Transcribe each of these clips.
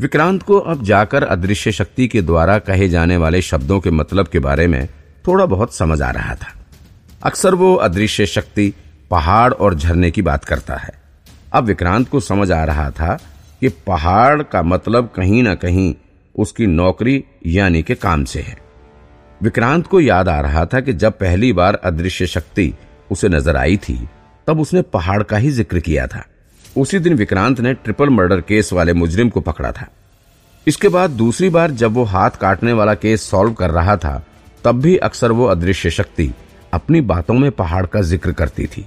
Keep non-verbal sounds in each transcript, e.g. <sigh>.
विक्रांत को अब जाकर अदृश्य शक्ति के द्वारा कहे जाने वाले शब्दों के मतलब के बारे में थोड़ा बहुत समझ आ रहा था। अक्सर वो अदृश्य शक्ति, पहाड़ और झरने की बात करता है। अब विक्रांत को समझ आ रहा था कि पहाड़ का मतलब कहीं ना कहीं उसकी नौकरी यानी के काम से है। विक्रांत को याद आ रहा था कि जब पहली बार अदृश्य शक्ति उसे नज़र आई थी, तब उसने पहाड़ का ही ज़िक्र किया था। उसी दिन विक्रांत ने ट्रिपल मर्डर केस वाले मुजरिम को पकड़ा था। इसके बाद दूसरी बार जब वो हाथ काटने वाला केस सॉल्व कर रहा था, तब भी अक्सर वो अदृश्य शक्ति अपनी बातों में पहाड़ का ज़िक्र करती थी।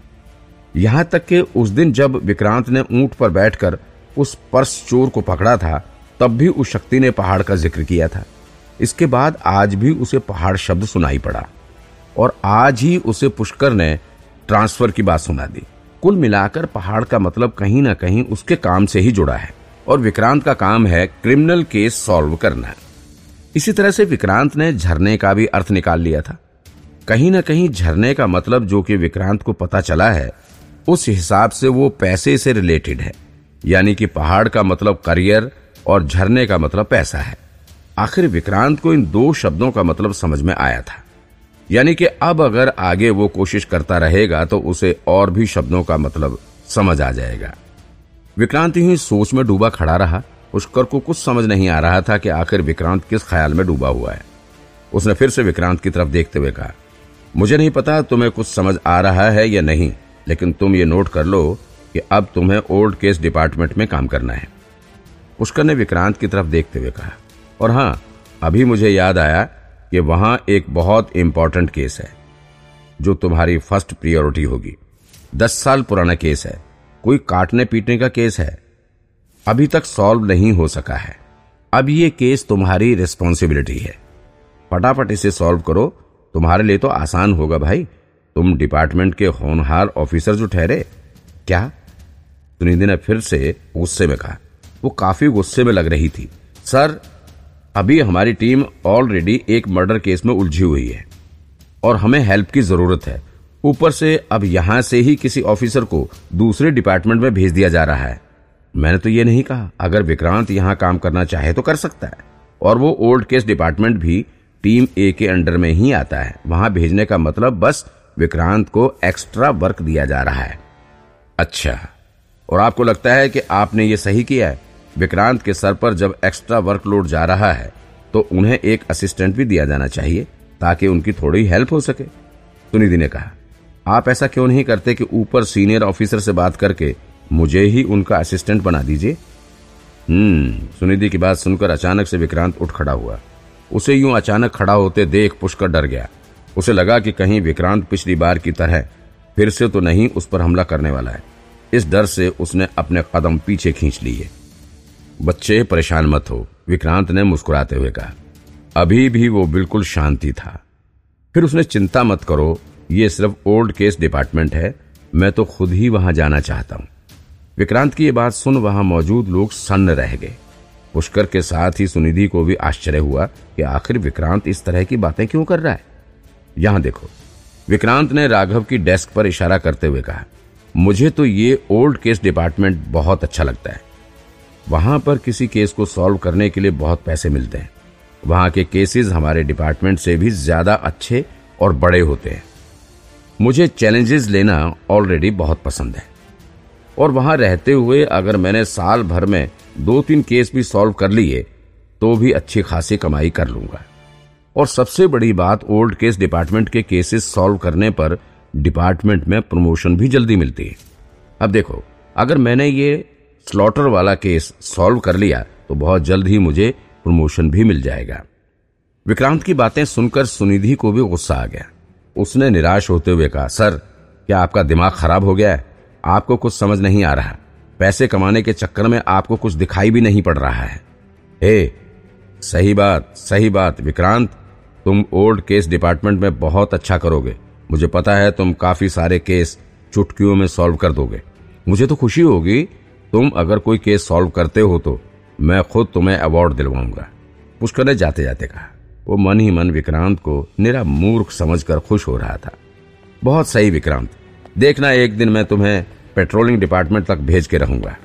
यहाँ तक कि उस दिन जब विक्रांत ने ऊँट पर बैठकर उस पर्स चोर को पकड़ा था, तब भी उस शक्ति ने पहाड़ का ज़िक्र किया था। इसके बाद आज भी उसे पहाड़ शब्द सुनाई पड़ा और आज ही उसे पुष्कर ने ट्रांसफ़र की बात सुना दी। कुल मिलाकर पहाड़ का मतलब कहीं ना कहीं उसके काम से ही जुड़ा है। और विक्रांत का काम है क्रिमिनल केस सॉल्व करना। इसी तरह से विक्रांत ने झरने का भी अर्थ निकाल लिया था। कहीं ना कहीं झरने का मतलब जो कि विक्रांत को पता चला है, उस हिसाब से वो पैसे से रिलेटेड है। यानी कि पहाड़ का मतलब करियर और झरने का मतलब पैसा है। आखिर विक्रांत को इन दो शब्दों का मतलब समझ में आया था। यानी कि अब अगर आगे वो कोशिश करता रहेगा तो उसे और भी शब्दों का मतलब समझ आ जाएगा। विक्रांत ही सोच में डूबा खड़ा रहा। पुष्कर को, कुछ समझ नहीं आ रहा था कि आखिर विक्रांत किस ख्याल में डूबा हुआ है। उसने फिर से विक्रांत की तरफ़ देखते हुए कहा, मुझे नहीं पता तुम्हें कुछ समझ आ रहा है या नहीं, लेकिन तुम ये नोट कर लो कि अब तुम्हें ओल्ड केस डिपार्टमेंट में काम करना है। पुष्कर ने विक्रांत की तरफ़ देखते हुए कहा, और हाँ अभी मुझे याद आया कि वहाँ एक बहुत इंपॉर्टेंट केस है, जो तुम्हारी फ़र्स्ट प्रियोरिटी होगी। दस साल पुराना केस है। कोई काटने पीटने का केस है। अभी तक सॉल्व नहीं हो सका है। अब ये केस तुम्हारी रिस्पॉन्सिबिलिटी है। फटाफट इसे सॉल्व करो। तुम्हारे लिए तो आसान होगा भाई। तुम डिपार्टमेंट के होनहार ऑफिसर जो ठहरे। क्या? सुनिधि ने फिर से गुस्से में कहा। वो काफ़ी गुस्से में लग रही थी। सर अभी हमारी टीम ऑलरेडी एक मर्डर केस में उलझी हुई है और हमें हेल्प की ज़रूरत है। ऊपर से अब यहाँ से ही किसी ऑफिसर को दूसरे डिपार्टमेंट में भेज दिया जा रहा है। मैंने तो ये नहीं कहा, अगर विक्रांत यहाँ काम करना चाहे तो कर सकता है। और वो ओल्ड केस डिपार्टमेंट भी टीम ए के अंडर में ही आता है। वहाँ भेजने का मतलब बस विक्रांत को एक्स्ट्रा वर्क दिया जा रहा है। अच्छा और आपको लगता है कि आपने ये सही किया है? विक्रांत के सर पर जब एक्स्ट्रा वर्कलोड जा रहा है तो उन्हें एक असिस्टेंट भी दिया जाना चाहिए, ताकि उनकी थोड़ी हेल्प हो सके। सुनिधि ने कहा, आप ऐसा क्यों नहीं करते कि ऊपर सीनियर ऑफिसर से बात करके मुझे ही उनका असिस्टेंट बना दीजिए? हम्म सुनिधि की बात सुनकर अचानक से विक्रांत उठ खड़ा हुआ। उसे यूँ अचानक खड़ा होते देख पुष्कर डर गया। उसे लगा कि कहीं विक्रांत पिछली बार की तरह फिर से तो नहीं उस पर हमला करने वाला है। इस डर से उसने अपने कदम पीछे खींच लिए। बच्चे, परेशान मत हो। विक्रांत ने मुस्कुराते हुए कहा, अभी भी वो बिल्कुल शांति था। फिर उसने चिंता मत करो, ये सिर्फ़ ओल्ड केस डिपार्टमेंट है, मैं तो खुद ही वहाँ जाना चाहता हूँ। विक्रांत की ये बात सुन वहाँ मौजूद लोग सन्न रह गए। पुष्कर के साथ ही सुनिधि को भी आश्चर्य हुआ कि आखिर विक्रांत इस तरह की बातें क्यों कर रहा है। यहाँ देखो, विक्रांत ने राघव की डेस्क पर इशारा करते हुए कहा, मुझे तो ये ओल्ड केस डिपार्टमेंट बहुत अच्छा लगता है। वहाँ पर किसी केस को सॉल्व करने के लिए बहुत पैसे मिलते हैं। वहाँ के केसेस हमारे डिपार्टमेंट से भी ज़्यादा अच्छे और बड़े होते हैं। मुझे चैलेंजेस लेना ऑलरेडी बहुत पसंद है। और वहाँ रहते हुए अगर मैंने साल भर में दो तीन केस भी सॉल्व कर लिए तो भी अच्छी खासी कमाई कर लूँगा। और सबसे बड़ी बात, ओल्ड केस डिपार्टमेंट के केसेस सॉल्व करने पर डिपार्टमेंट में प्रमोशन भी जल्दी मिलती है। अब देखो, अगर मैंने ये स्लॉटर वाला केस सॉल्व कर लिया तो बहुत जल्द ही मुझे प्रमोशन भी मिल जाएगा। विक्रांत की बातें सुनकर सुनिधि को भी गुस्सा आ गया। उसने निराश होते हुए कहा, सर, क्या आपका दिमाग खराब हो गया है? आपको कुछ समझ नहीं आ रहा। पैसे कमाने के चक्कर में आपको कुछ दिखाई भी नहीं पड़ रहा है। हे, सही बात सही बात, विक्रांत। तुम ओल्ड केस डिपार्टमेंट में बहुत अच्छा करोगे। मुझे पता है तुम काफ़ी सारे केस चुटकियों में सॉल्व कर दोगे। मुझे तो खुशी होगी तुम अगर कोई केस सॉल्व करते हो तो मैं खुद तुम्हें अवार्ड दिलवाऊँगा। पुष्कर ने जाते जाते कहा। वो मन ही मन विक्रांत को निरा मूर्ख समझकर खुश हो रहा था। बहुत सही विक्रांत। देखना एक दिन मैं तुम्हें पेट्रोलिंग डिपार्टमेंट तक भेज के रहूँगा।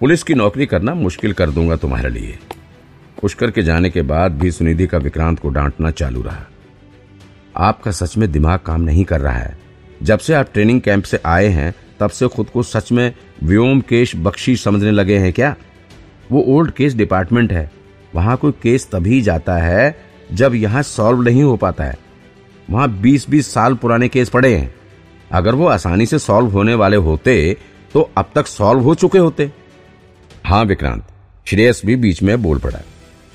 पुलिस की नौकरी करना मुश्किल कर दूँगा तुम्हारे लिए। पुष्कर के जाने के बाद भी सुनिधि का विक्रांत को डांटना चालू रहा। आपका सच में दिमाग काम नहीं कर रहा है। जब से आप ट्रेनिंग कैंप से आए हैं तब से खुद को सच में व्योम केश बख्शी समझने लगे हैं क्या? वो ओल्ड केस डिपार्टमेंट है। वहाँ कोई केस तभी जाता है जब यहाँ सॉल्व नहीं हो पाता है। वहाँ 20-20 साल पुराने केस पड़े हैं। अगर वो आसानी से सॉल्व होने वाले होते तो अब तक सॉल्व हो चुके होते। हाँ विक्रांत, श्रेयस भी बीच में बोल पड़ा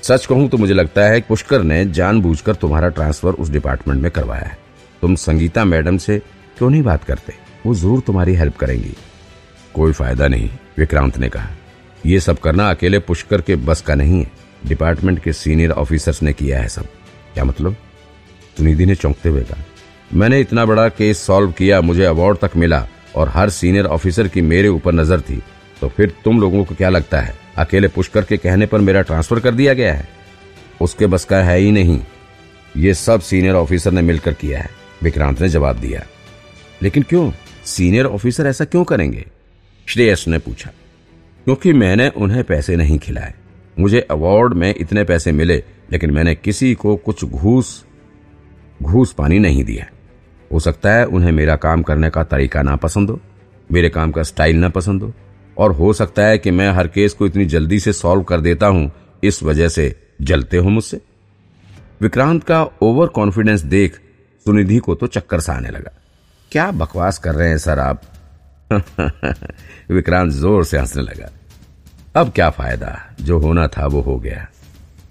सच कहूँ तो मुझे लगता है पुष्कर ने जानबूझकर तुम्हारा ट्रांसफ़र उस डिपार्टमेंट में करवाया है। तुम संगीता मैडम से क्यों नहीं बात करते? वो ज़रूर तुम्हारी हेल्प करेंगी। कोई फ़ायदा नहीं, विक्रांत ने कहा। यह सब करना अकेले पुष्कर के बस का नहीं है। डिपार्टमेंट के सीनियर ऑफिसर्स ने किया है सब। क्या मतलब? सुनिधि ने चौंकते हुए कहा। मैंने इतना बड़ा केस सॉल्व किया, मुझे अवार्ड तक मिला और हर सीनियर ऑफिसर की मेरे ऊपर नज़र थी। तो फिर तुम लोगों को क्या लगता है? अकेले पुष्कर के कहने पर मेरा ट्रांसफ़र कर दिया गया है? उसके बस का है ही नहीं। ये सब सीनियर ऑफिसर ने मिलकर किया है। विक्रांत ने जवाब दिया। लेकिन क्यों? सीनियर ऑफिसर ऐसा क्यों करेंगे? श्रेयस ने पूछा। क्योंकि मैंने उन्हें पैसे नहीं खिलाए। मुझे अवार्ड में इतने पैसे मिले, लेकिन मैंने किसी को कुछ घूस घूस पानी नहीं दिया। हो सकता है उन्हें मेरा काम करने का तरीका ना पसंद हो, मेरे काम का स्टाइल ना पसंद हो, और हो सकता है कि मैं हर केस को इतनी जल्दी से सॉल्व कर देता हूँ, इस वजह से जलते हो मुझसे। विक्रांत का ओवर कॉन्फिडेंस देख सुनिधि को तो चक्कर सा आने लगा। क्या बकवास कर रहे हैं सर आप? <laughs> विक्रांत ज़ोर से हंसने लगा। अब क्या फ़ायदा? जो होना था वो हो गया।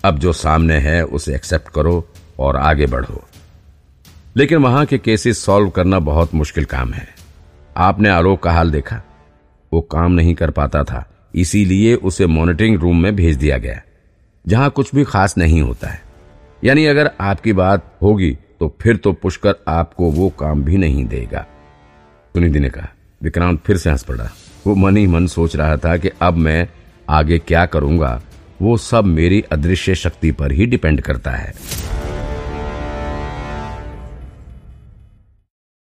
अब जो सामने है, उसे एक्सेप्ट करो और आगे बढ़ो। लेकिन वहाँ के केसेस सॉल्व करना बहुत मुश्किल काम है। आपने आलोक का हाल देखा। वो काम नहीं कर पाता था। इसीलिए उसे मॉनिटरिंग रूम में भेज दिया गया। जहाँ कुछ भी खास नहीं होता है। यानी अगर आपकी बात होगी तो फिर तो पुष्कर आपको वो काम भी नहीं देगा। सुनिधि ने कहा, विक्रांत फिर से हंस पड़ा। वो मन ही मन सोच रहा था कि अब मैं आगे क्या करूँगा, वो सब मेरी अदृश्य शक्ति पर ही डिपेंड करता है।